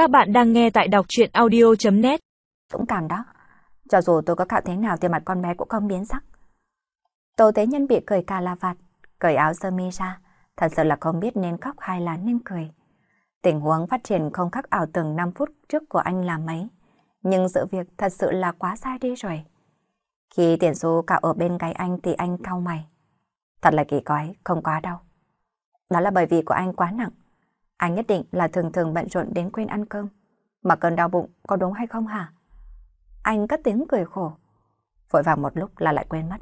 Các bạn đang nghe tại đọc chuyện audio.net Dũng cảm đó. Cho dù tôi có cạo thế nào thì mặt con bé cũng không biến sắc. Tô Thế Nhân bị cười cà la vạt, cởi áo sơ mi ra. Thật sự là không biết nên khóc hay là nên cười. Tình huống phát triển không khác ảo tưởng 5 phút trước của anh là mấy. Nhưng sự việc thật sự là quá sai đi rồi. Khi tiền số cạo ở bên cái anh thì anh cau mày. Thật là kỳ quái, không quá đâu. Đó là bởi vì của anh quá nặng. Anh nhất định là thường thường bận rộn đến quên ăn cơm. Mà cơn đau bụng có đúng hay không hả? Anh cất tiếng cười khổ. Vội vàng một lúc là lại quên mất.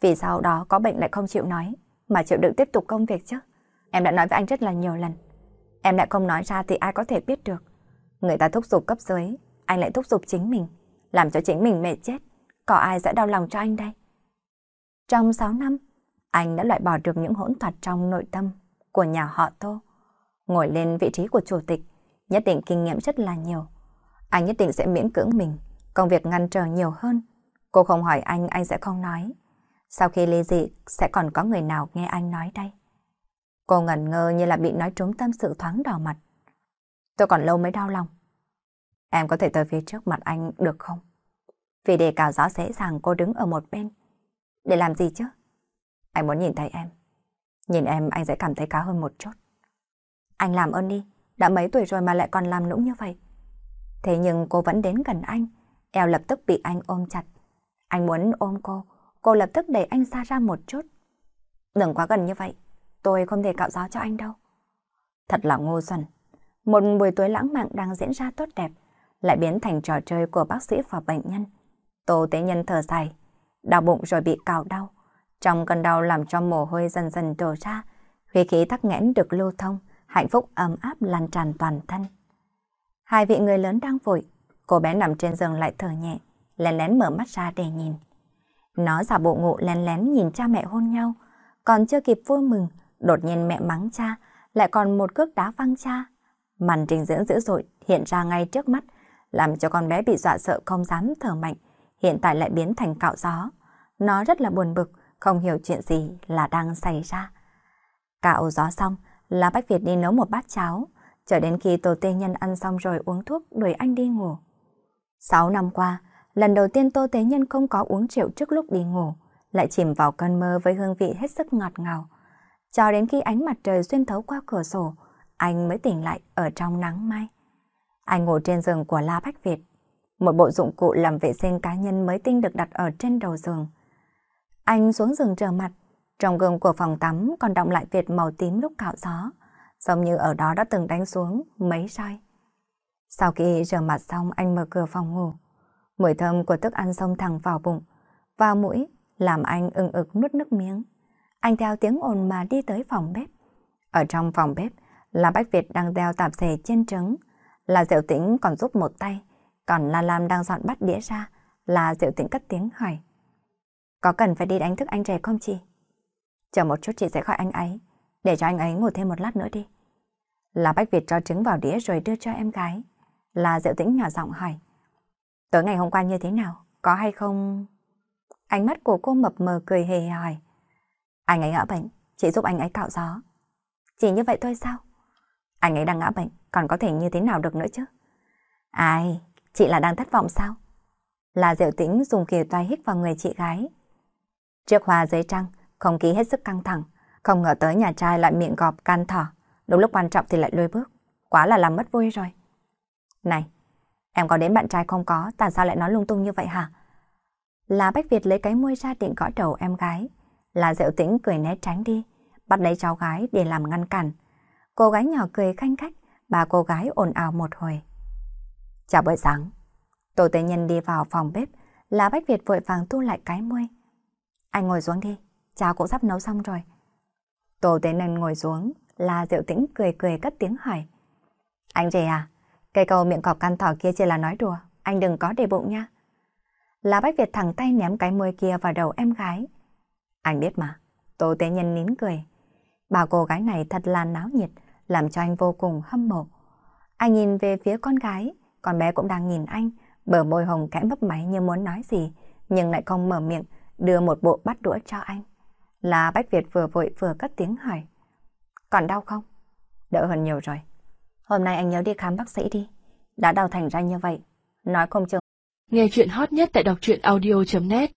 Vì sao đó có bệnh lại không chịu nói, mà chịu đựng tiếp tục công việc chứ? Em đã nói với anh rất là nhiều lần. Em lại không nói ra thì ai có thể biết được. Người ta thúc giục cấp dưới, anh lại thúc giục chính mình, làm cho chính mình mệt chết. Có ai sẽ đau lòng cho anh đây? Trong 6 năm, anh đã loại bỏ được những hỗn thoạt trong nội tâm của nhà họ Tô. Ngồi lên vị trí của chủ tịch, nhất định kinh nghiệm rất là nhiều. Anh nhất định sẽ miễn cưỡng mình, công việc ngăn trở nhiều hơn. Cô không hỏi anh, anh sẽ không nói. Sau khi ly dị, sẽ còn có người nào nghe anh nói đây? Cô ngẩn ngơ như là bị nói trúng tâm sự thoáng đỏ mặt. Tôi còn lâu mới đau lòng. Em có thể tới phía trước mặt anh được không? Vì để cào gió dễ dàng cô đứng ở một bên. Để làm gì chứ? Anh muốn nhìn thấy em. Nhìn em anh sẽ cảm thấy cá hơn một chút. Anh làm ơn đi, đã mấy tuổi rồi mà lại còn làm nũng như vậy. Thế nhưng cô vẫn đến gần anh, eo lập tức bị anh ôm chặt. Anh muốn ôm cô, cô lập tức đẩy anh xa ra một chút. Đừng quá gần như vậy, tôi không thể cạo gió cho anh đâu. Thật là ngu xuẩn. Một buổi tối lãng mạn đang diễn ra tốt đẹp, lại biến thành trò chơi của bác sĩ và bệnh nhân. Tô tế nhân thở dài, đau bụng rồi bị cào đau. Trong cơn đau làm cho mồ hôi dần dần đổ ra, khí khí tắc nghẽn được lưu thông, hạnh phúc ấm áp lan tràn toàn thân. Hai vị người lớn đang vội, cô bé nằm trên giường lại thở nhẹ, lén lén mở mắt ra để nhìn. Nó giả bộ ngủ lén lén nhìn cha mẹ hôn nhau, còn chưa kịp vui mừng, đột nhiên mẹ mắng cha, lại còn một cước đá văng cha. Màn trình diễn dữ dội hiện ra ngay trước mắt, làm cho con bé bị dọa sợ không dám thở mạnh, hiện tại lại biến thành cạo gió. Nó rất là buồn bực, không hiểu chuyện gì là đang xảy ra. Cạo gió xong, là Bách Việt đi nấu một bát cháo, chờ đến khi Tô Tê Nhân ăn xong rồi uống thuốc đuổi anh đi ngủ. Sáu năm qua, lần đầu tiên Tô Tế Nhân không có uống rượu trước lúc đi ngủ, lại chìm vào cơn mơ với hương vị hết sức ngọt ngào. Cho đến khi ánh mặt trời xuyên thấu qua cửa sổ, anh mới tỉnh lại ở trong nắng mai. Anh ngủ trên giường của La Bách Việt. Một bộ dụng cụ làm vệ sinh cá nhân mới tinh được đặt ở trên đầu giường. Anh xuống giường trở mặt, trong gương của phòng tắm còn động lại Việt màu tím lúc cạo gió, giống như ở đó đã từng đánh xuống mấy roi. Sau khi rửa mặt xong anh mở cửa phòng ngủ. Mùi thơm của thức ăn xông thẳng vào bụng, vào mũi, làm anh ưng ực nuốt nước miếng. Anh theo tiếng ồn mà đi tới phòng bếp. Ở trong phòng bếp là Bách Việt đang đeo tạp dề trên trứng, là Diệu Tĩnh còn giúp một tay, còn La Lam đang dọn bát đĩa ra, là Diệu Tĩnh cất tiếng hỏi. Có cần phải đi đánh thức anh trẻ không chị? Chờ một chút chị sẽ gọi anh ấy, để cho anh ấy ngủ thêm một lát nữa đi. Là Bách Việt cho trứng vào đĩa rồi đưa cho em gái. Là Diệu Tĩnh nhỏ giọng hỏi. Tối ngày hôm qua như thế nào? Có hay không? Ánh mắt của cô mập mờ cười hề hỏi. Anh ấy ngã bệnh, chị giúp anh ấy cạo gió. Chỉ như vậy thôi sao? Anh ấy đang ngã bệnh, còn có thể như thế nào được nữa chứ? Ai, chị là đang thất vọng sao? Là Diệu Tĩnh dùng kìa tay hít vào người chị gái. Trước hoa giấy trăng, không khí hết sức căng thẳng, không ngờ tới nhà trai lại miệng gọp can thở, đúng lúc quan trọng thì lại lùi bước, quá là làm mất vui rồi. Này, em có đến bạn trai không có, tại sao lại nói lung tung như vậy hả? Là Bách Việt lấy cái môi ra định gõ đầu em gái, là Diệu Tĩnh cười né tránh đi, bắt lấy cháu gái để làm ngăn cản. Cô gái nhỏ cười khanh khách, bà cô gái ồn ào một hồi. Chào buổi sáng. tổ Tế Nhân đi vào phòng bếp, là Bách Việt vội vàng thu lại cái môi. Anh ngồi xuống đi cháo cũng sắp nấu xong rồi. Tô Tế Nân ngồi xuống, là Diệu Tĩnh cười cười cất tiếng hỏi. Anh rể à, cây cầu miệng cọp can thỏ kia chỉ là nói đùa, anh đừng có để bụng nha. La Bách Việt thẳng tay ném cái môi kia vào đầu em gái. Anh biết mà, Tô Tế Nhân nín cười. Bà cô gái này thật là náo nhiệt, làm cho anh vô cùng hâm mộ. Anh nhìn về phía con gái, con bé cũng đang nhìn anh, bờ môi hồng kẽ mấp máy như muốn nói gì, nhưng lại không mở miệng, đưa một bộ bắt đũa cho anh. Là Bách Việt vừa vội vừa cất tiếng hỏi. Còn đau không? Đỡ hơn nhiều rồi. Hôm nay anh nhớ đi khám bác sĩ đi. Đã đau thành ra như vậy. Nói không chừng. Nghe chuyện hot nhất tại đọc truyện audio.net